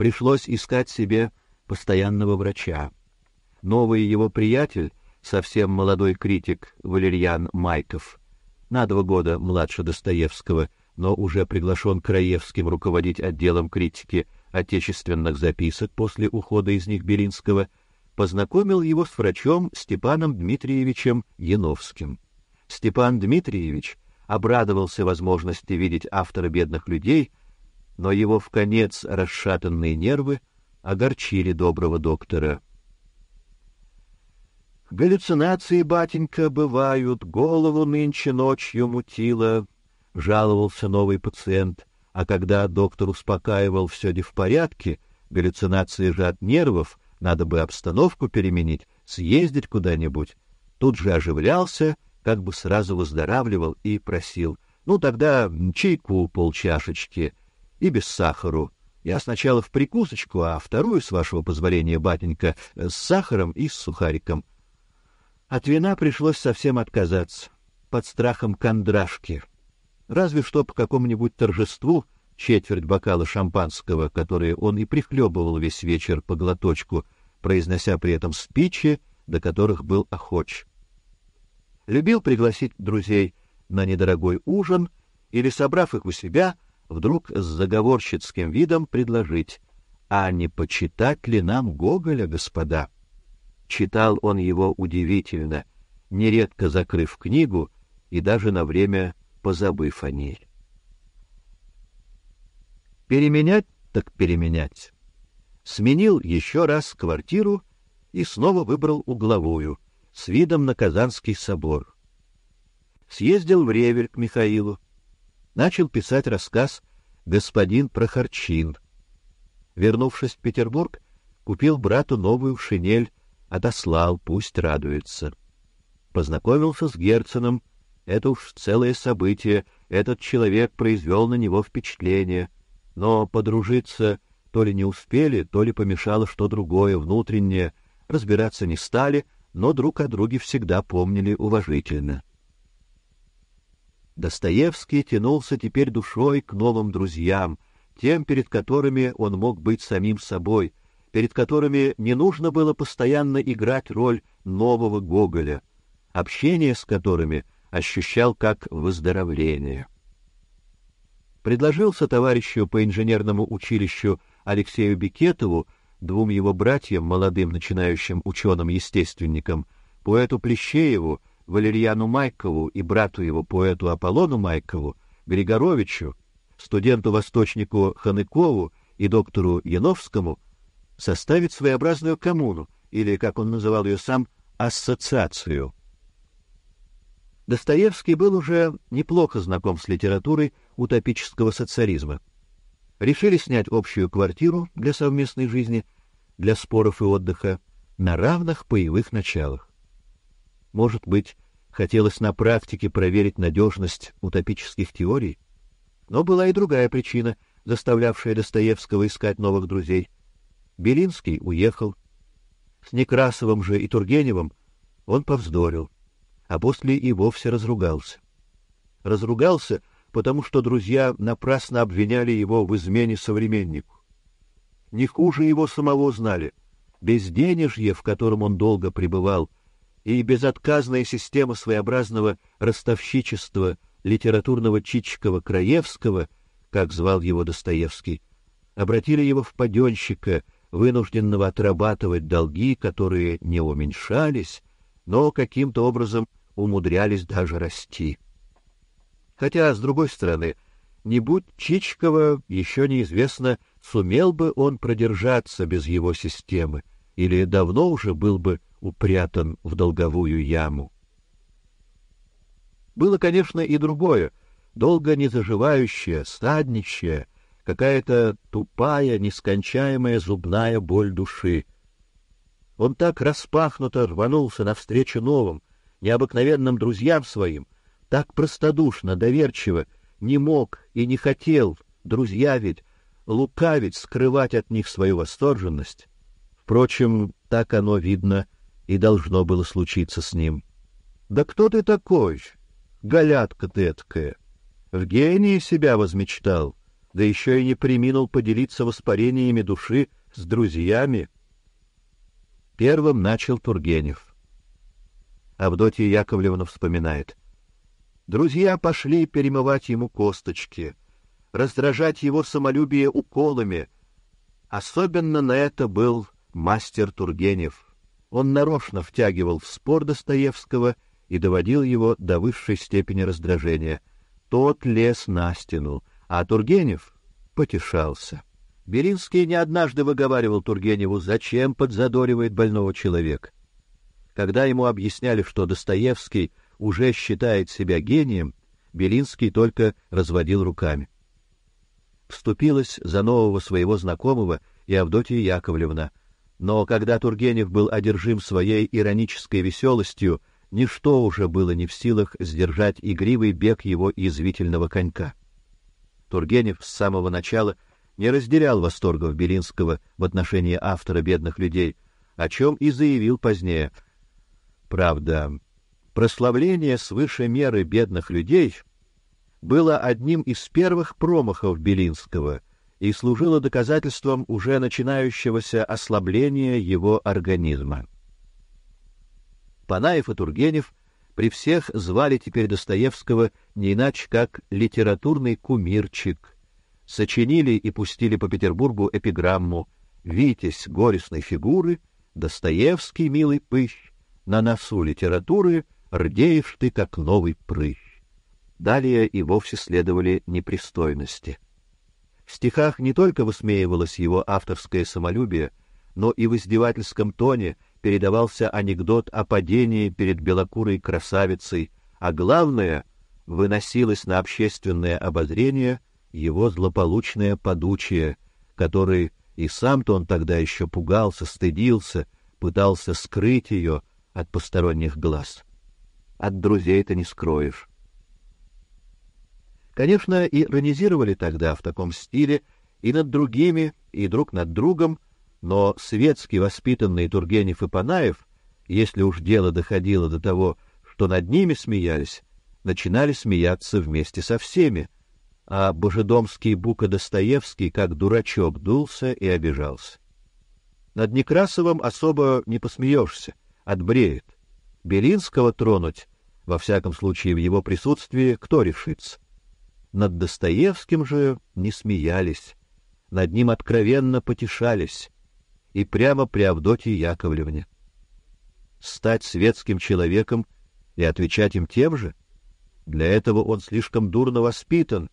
пришлось искать себе постоянного врача. Новый его приятель, совсем молодой критик Валерьян Майков, на два года младше Достоевского, но уже приглашен Краевским руководить отделом критики отечественных записок после ухода из них Белинского, познакомил его с врачом Степаном Дмитриевичем Яновским. Степан Дмитриевич обрадовался возможности видеть автора бедных людей, но его в конец расшатанные нервы огорчили доброго доктора. Галлюцинации, батенька, бывают, голову нынче ночью мутило, жаловался новый пациент, а когда доктор успокаивал все де в порядке, галлюцинации же от нервов, надо бы обстановку переменить, съездить куда-нибудь, тут же оживлялся, как бы сразу выздоравливал и просил: "Ну тогда чайку полчашечки и без сахару. Я сначала в прикусочку, а вторую, с вашего позволения, батенька, с сахаром и с сухариком". От вина пришлось совсем отказаться, под страхом кондрашки. Разве что по какому-нибудь торжеству четверть бокала шампанского, которое он и прихлебывал весь вечер по глоточку, произнося при этом спичи, до которых был охоч. Любил пригласить друзей на недорогой ужин или, собрав их у себя, вдруг с заговорщицким видом предложить: "А не почитать ли нам Гоголя, господа?" Читал он его удивительно, нередко закрыв книгу и даже на время позабыв о ней. Переменять так переменять. Сменил еще раз квартиру и снова выбрал угловую с видом на Казанский собор. Съездил в Ревель к Михаилу, начал писать рассказ Господин Прохорчин. Вернувшись в Петербург, купил брату новую шинель отослал, пусть радуется. Познакомился с Герценом, это уж целое событие, этот человек произвел на него впечатление, но подружиться то ли не успели, то ли помешало что другое, внутреннее, разбираться не стали, но друг о друге всегда помнили уважительно. Достоевский тянулся теперь душой к новым друзьям, тем, перед которыми он мог быть самим собой, перед которыми не нужно было постоянно играть роль нового Гоголя, общение с которыми ощущал как выздоровление. Предложился товарищу по инженерному училищу Алексею Бекетову, двум его братьям, молодым начинающим ученым-естественникам, поэту Плещееву, Валерьяну Майкову и брату его поэту Аполлону Майкову, Григоровичу, студенту-восточнику Ханыкову и доктору Яновскому составить своеобразную коммуну, или, как он называл ее сам, ассоциацию. Достоевский был уже неплохо знаком с литературой утопического социализма. Решили снять общую квартиру для совместной жизни, для споров и отдыха на равных боевых началах. Может быть, хотелось на практике проверить надежность утопических теорий, но была и другая причина, заставлявшая Достоевского искать новых друзей — Белинский уехал. С Некрасовым же и Тургеневым он повздорил, а после и вовсе разругался. Разругался, потому что друзья напрасно обвиняли его в измене современнику. Не хуже его самого знали. Безденежье, в котором он долго пребывал, и безотказная система своеобразного ростовщичества литературного Чичикова-Краевского, как звал его Достоевский, обратили его в паденщика — вынужденного отрабатывать долги, которые не уменьшались, но каким-то образом умудрялись даже расти. Хотя, с другой стороны, не будь Чичкова, еще неизвестно, сумел бы он продержаться без его системы, или давно уже был бы упрятан в долговую яму. Было, конечно, и другое, долго не заживающее, стаднищее, какая-то тупая, нескончаемая зубная боль души. Он так распахнуто рванулся навстречу новым, необыкновенным друзьям своим, так простодушно, доверчиво, не мог и не хотел, друзья ведь, лукавить, скрывать от них свою восторженность. Впрочем, так оно видно и должно было случиться с ним. Да кто ты такой? Галятка ты эткая. В гении себя возмечтал. да еще и не приминул поделиться воспарениями души с друзьями. Первым начал Тургенев. Авдотья Яковлевна вспоминает. Друзья пошли перемывать ему косточки, раздражать его самолюбие уколами. Особенно на это был мастер Тургенев. Он нарочно втягивал в спор Достоевского и доводил его до высшей степени раздражения. Тот лез на стену, а Тургенев потешался. Белинский не однажды выговаривал Тургеневу, зачем подзадоривает больного человека. Когда ему объясняли, что Достоевский уже считает себя гением, Белинский только разводил руками. Вступилась за нового своего знакомого и Авдотья Яковлевна, но когда Тургенев был одержим своей иронической веселостью, ничто уже было не в силах сдержать игривый бег его извивительного конька. Тургенев с самого начала не разделял восторгов Белинского в отношении автора «Бедных людей», о чем и заявил позднее. Правда, прославление свыше меры бедных людей было одним из первых промахов Белинского и служило доказательством уже начинающегося ослабления его организма. Панаев и Тургенев при всех звали теперь Достоевского не иначе как литературный кумирчик. Сочинили и пустили по Петербургу эпиграмму «Витязь горестной фигуры, Достоевский, милый пыщ, на носу литературы рдеешь ты, как новый прыщ». Далее и вовсе следовали непристойности. В стихах не только высмеивалось его авторское самолюбие, но и в издевательском тоне передавался анекдот о падении перед белокурой красавицей, а главное, выносилось на общественное обозрение его злополучное подучие, который и сам-то он тогда еще пугался, стыдился, пытался скрыть ее от посторонних глаз. От друзей-то не скроешь. Конечно, иронизировали тогда в таком стиле и над другими, и друг над другом, но светски воспитанные Тургенев и Панаев, если уж дело доходило до того, что над ними смеялись, начинали смеяться вместе со всеми, а божедомский Бука Достоевский, как дурачок, дулся и обижался. Над Некрасовым особо не посмеешься, отбреет. Белинского тронуть, во всяком случае в его присутствии, кто решится? Над Достоевским же не смеялись, над ним откровенно потешались, и прямо при Авдотье Яковлевне. Стать светским человеком и отвечать им тем же? Для этого он слишком дурно воспитан,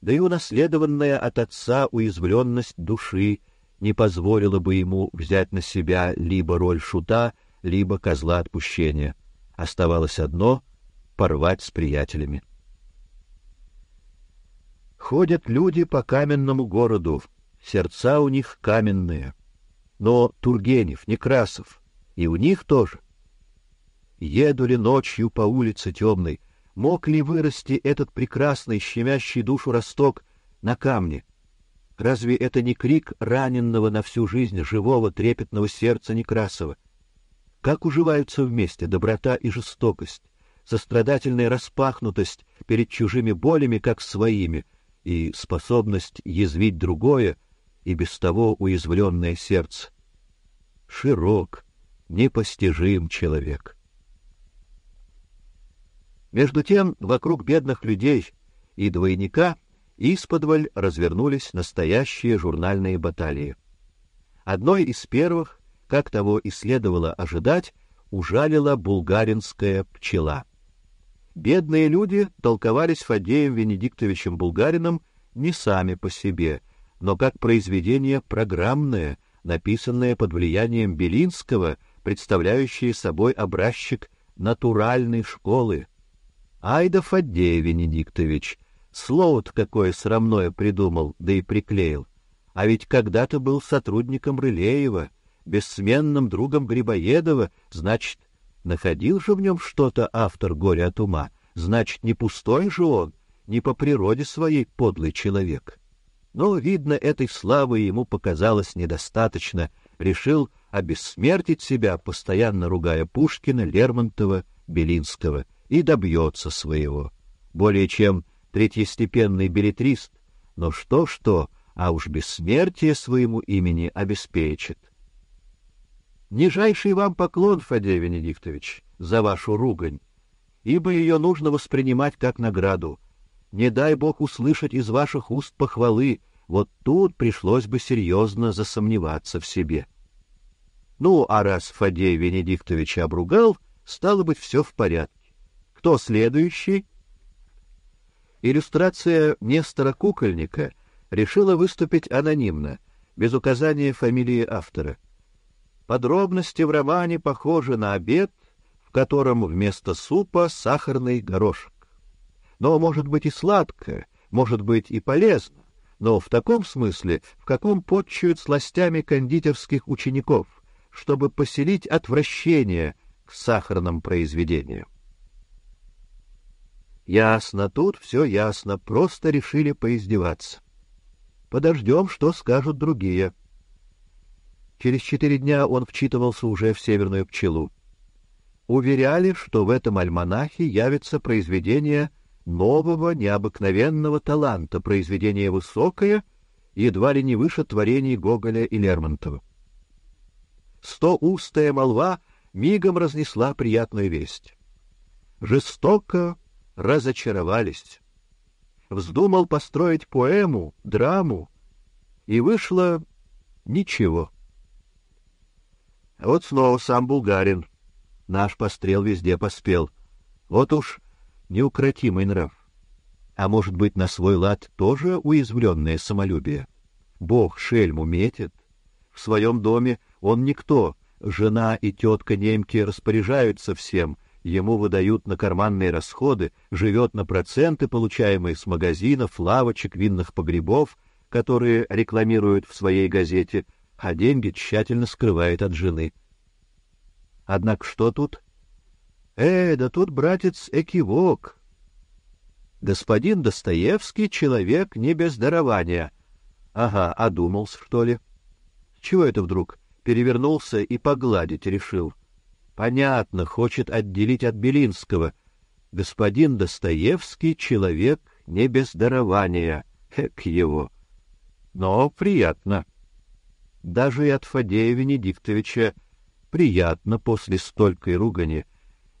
да и унаследованная от отца уязвленность души не позволила бы ему взять на себя либо роль шута, либо козла отпущения. Оставалось одно — порвать с приятелями. Ходят люди по каменному городу, сердца у них каменные — но Тургенев, Некрасов, и у них тоже. Еду ли ночью по улице темной, мог ли вырасти этот прекрасный, щемящий душу росток на камне? Разве это не крик раненного на всю жизнь живого трепетного сердца Некрасова? Как уживаются вместе доброта и жестокость, сострадательная распахнутость перед чужими болями, как своими, и способность язвить другое — и без того уязвленное сердце. Широк, непостижим человек. Между тем, вокруг бедных людей и двойника исподволь развернулись настоящие журнальные баталии. Одной из первых, как того и следовало ожидать, ужалила булгаринская пчела. Бедные люди толковались Фадеем Венедиктовичем Булгарином не сами по себе — но как произведение программное, написанное под влиянием Белинского, представляющее собой образчик натуральной школы. Айда Фаддея Венедиктович, слово-то какое срамное придумал, да и приклеил. А ведь когда-то был сотрудником Рылеева, бессменным другом Грибоедова, значит, находил же в нем что-то автор «Горе от ума», значит, не пустой же он, не по природе своей подлый человек. Но, видно, этой славы ему показалось недостаточно, решил обессмертить себя, постоянно ругая Пушкина, Лермонтова, Белинского, и добьется своего. Более чем третьестепенный билетрист, но что-что, а уж бессмертие своему имени обеспечит. Нижайший вам поклон, Фадей Венедиктович, за вашу ругань, ибо ее нужно воспринимать как награду. Не дай Бог услышать из ваших уст похвалы, вот тут пришлось бы серьезно засомневаться в себе. Ну, а раз Фадей Венедиктович обругал, стало быть, все в порядке. Кто следующий? Иллюстрация Нестора Кукольника решила выступить анонимно, без указания фамилии автора. Подробности в романе похожи на обед, в котором вместо супа сахарный горошек. Но может быть и сладко, может быть и полезно, но в таком смысле, в каком подчуют сластями кондитерских учеников — чтобы поселить отвращение к сахарным произведениям. Ясно, тут все ясно, просто решили поиздеваться. Подождем, что скажут другие. Через четыре дня он вчитывался уже в «Северную пчелу». Уверяли, что в этом альманахе явится произведение нового, необыкновенного таланта, произведение высокое, едва ли не выше творений Гоголя и Лермонтова стоустая молва мигом разнесла приятную весть. Жестоко разочаровались. Вздумал построить поэму, драму, и вышло ничего. Вот снова сам булгарин. Наш пострел везде поспел. Вот уж неукротимый нрав. А может быть, на свой лад тоже уязвленное самолюбие? Бог шельму метит. В своем доме он никто, жена и тетка немки распоряжаются всем, ему выдают на карманные расходы, живет на проценты, получаемые с магазинов, лавочек, винных погребов, которые рекламируют в своей газете, а деньги тщательно скрывает от жены. Однако что тут? Э, да тут, братец, экивок. Господин Достоевский — человек не без дарования. Ага, одумался, что ли? Чего это вдруг? перевернулся и погладить решил. Понятно, хочет отделить от Белинского. Господин Достоевский — человек не без дарования. Эк его! Но приятно. Даже и от Фадея Венедиктовича приятно после столькой ругани.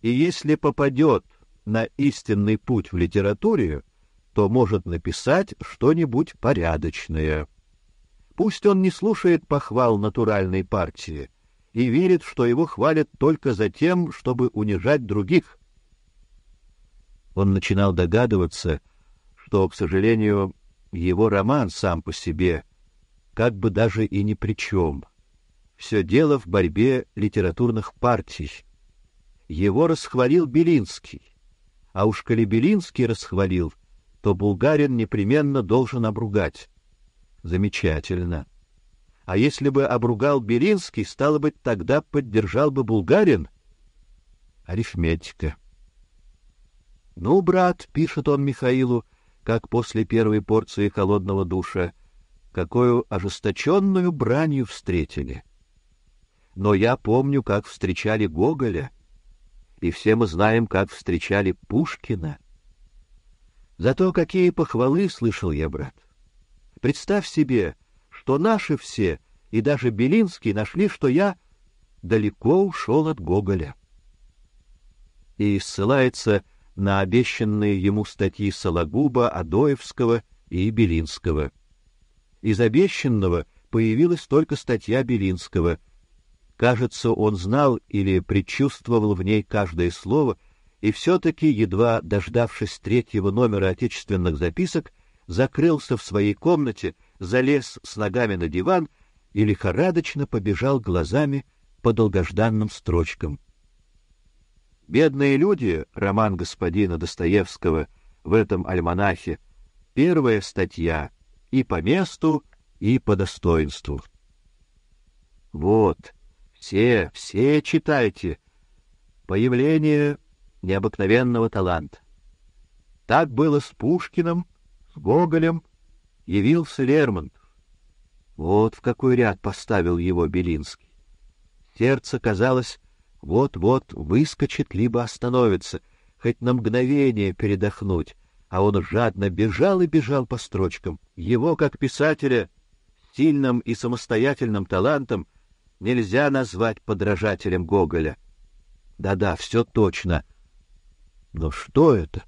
И если попадет на истинный путь в литературе, то может написать что-нибудь порядочное. Пусть он не слушает похвал натуральной партии и верит, что его хвалят только за тем, чтобы унижать других. Он начинал догадываться, что, к сожалению, его роман сам по себе как бы даже и ни при чем. Все дело в борьбе литературных партий. Его расхвалил Белинский. А уж коли Белинский расхвалил, то Булгарин непременно должен обругать. Замечательно. А если бы обругал Белинский, стало быть, тогда поддержал бы Булгарин? Арифметика. Ну, брат, пишет он Михаилу, как после первой порции холодного душа, какую ожесточенную бранью встретили. Но я помню, как встречали Гоголя, и все мы знаем, как встречали Пушкина. Зато какие похвалы слышал я, брат. Представь себе, что наши все, и даже Белинский, нашли, что я далеко ушел от Гоголя. И ссылается на обещанные ему статьи Сологуба, Адоевского и Белинского. Из обещанного появилась только статья Белинского. Кажется, он знал или предчувствовал в ней каждое слово, и все-таки, едва дождавшись третьего номера отечественных записок, закрылся в своей комнате, залез с ногами на диван и лихорадочно побежал глазами по долгожданным строчкам. Бедные люди, роман господина Достоевского в этом альманахе, первая статья и по месту, и по достоинству. Вот, все, все читайте. Появление необыкновенного таланта. Так было с Пушкиным, с Гоголем явился Лермонтов. Вот в какой ряд поставил его Белинский. Сердце, казалось, вот-вот выскочит либо остановится, хоть на мгновение передохнуть, а он жадно бежал и бежал по строчкам. Его, как писателя, сильным и самостоятельным талантом нельзя назвать подражателем Гоголя. Да-да, все точно. Но что это?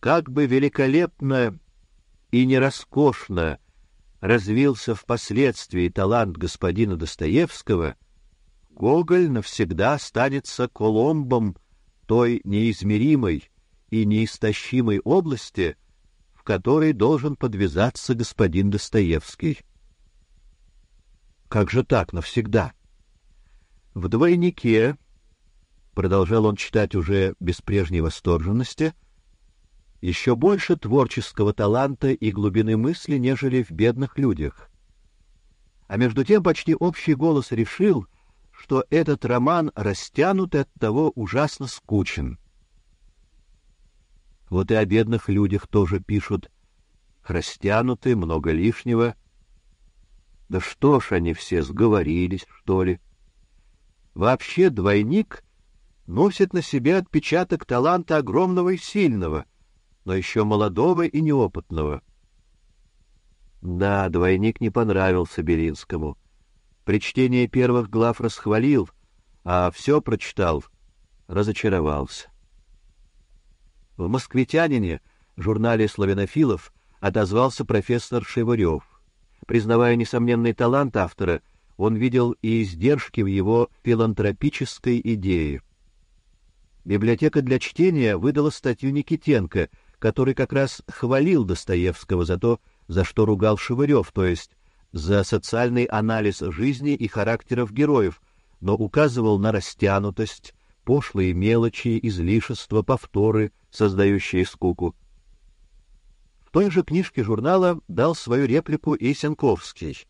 Как бы великолепно и не роскошно развился впоследствии талант господина Достоевского, Гоголь навсегда останется Коломбом той неизмеримой и неистощимой области, в которой должен подвязаться господин Достоевский. Как же так навсегда? В двойнике, продолжал он читать уже без прежней восторженности, — еще больше творческого таланта и глубины мысли, нежели в бедных людях. А между тем почти общий голос решил, что этот роман растянут и оттого ужасно скучен. Вот и о бедных людях тоже пишут. Растянуты, много лишнего. Да что ж они все сговорились, что ли? Вообще двойник носит на себе отпечаток таланта огромного и сильного, но еще молодого и неопытного. Да, двойник не понравился Белинскому. При чтении первых глав расхвалил, а все прочитал, разочаровался. В «Москвитянине», журнале славянофилов, отозвался профессор Шевырев. Признавая несомненный талант автора, он видел и издержки в его филантропической идее. Библиотека для чтения выдала статью Никитенко — который как раз хвалил Достоевского за то, за что ругал Шевырев, то есть за социальный анализ жизни и характеров героев, но указывал на растянутость, пошлые мелочи, излишества, повторы, создающие скуку. В той же книжке журнала дал свою реплику и Сенковский.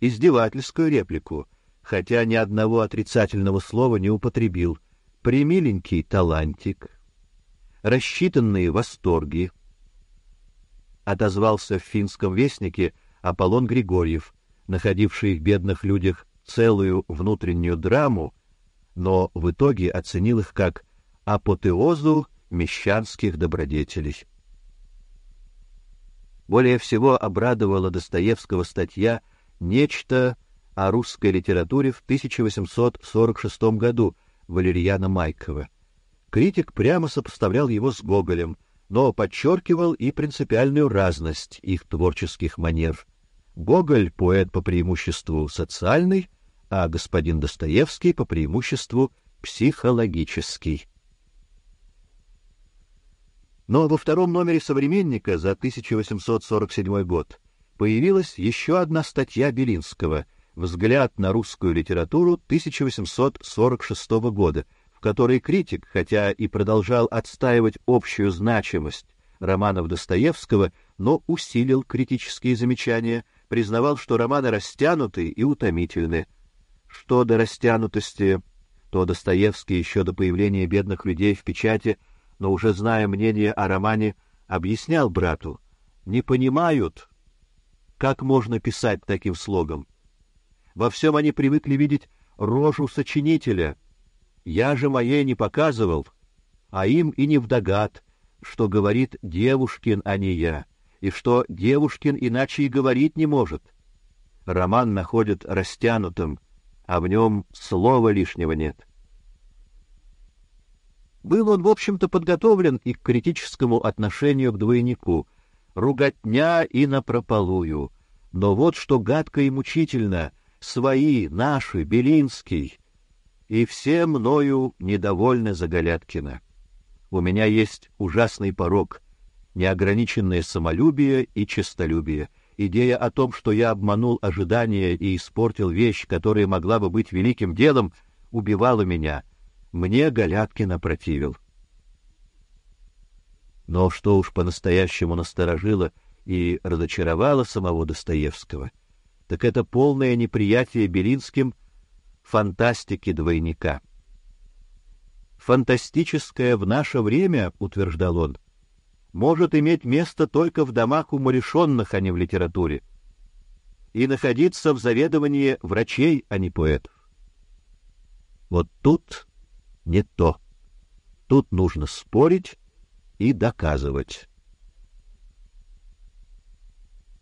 Издевательскую реплику, хотя ни одного отрицательного слова не употребил. Примиленький талантик, рассчитанные восторги. Отозвался в финском вестнике Аполлон Григорьев, находивший в бедных людях целую внутреннюю драму, но в итоге оценил их как апотеозу мещанских добродетелей. Более всего обрадовала Достоевского статья «Нечто о русской литературе в 1846 году» Валерьяна Майкова. Критик прямо сопоставлял его с Гоголем, но подчеркивал и принципиальную разность их творческих манер. Гоголь поэт по преимуществу социальный, а господин Достоевский по преимуществу психологический. Но во втором номере Современника за 1847 год появилась еще одна статья Белинского Взгляд на русскую литературу 1846 года, в которой критик, хотя и продолжал отстаивать общую значимость романов Достоевского, но усилил критические замечания, признавал, что романы растянуты и утомительны. Что до растянутости, то Достоевский еще до появления бедных людей в печати, но уже зная мнение о романе, объяснял брату: "Не понимают, как можно писать таким слогом. Во всем они привыкли видеть рожу сочинителя, я же моей не показывал, а им и не вдогад, что говорит Девушкин, а не я, и что Девушкин иначе и говорить не может. Роман находят растянутым, а в нем слова лишнего нет. Был он, в общем-то, подготовлен и к критическому отношению к двойнику, руготня и напропалую. Но вот что гадко и мучительно, свои, наши, Белинский, и все мною недовольны Заголяткина. У меня есть ужасный порок, неограниченное самолюбие и честолюбие. Идея о том, что я обманул ожидания и испортил вещь, которая могла бы быть великим делом, убивала меня. Мне Галяткин опротивил. Но что уж по-настоящему насторожило и разочаровало самого Достоевского, так это полное неприятие Белинским — фантастики двойника. Фантастическое в наше время, утверждал он, может иметь место только в домах умалишенных, а не в литературе, и находиться в заведовании врачей, а не поэтов. Вот тут не то. Тут нужно спорить и доказывать.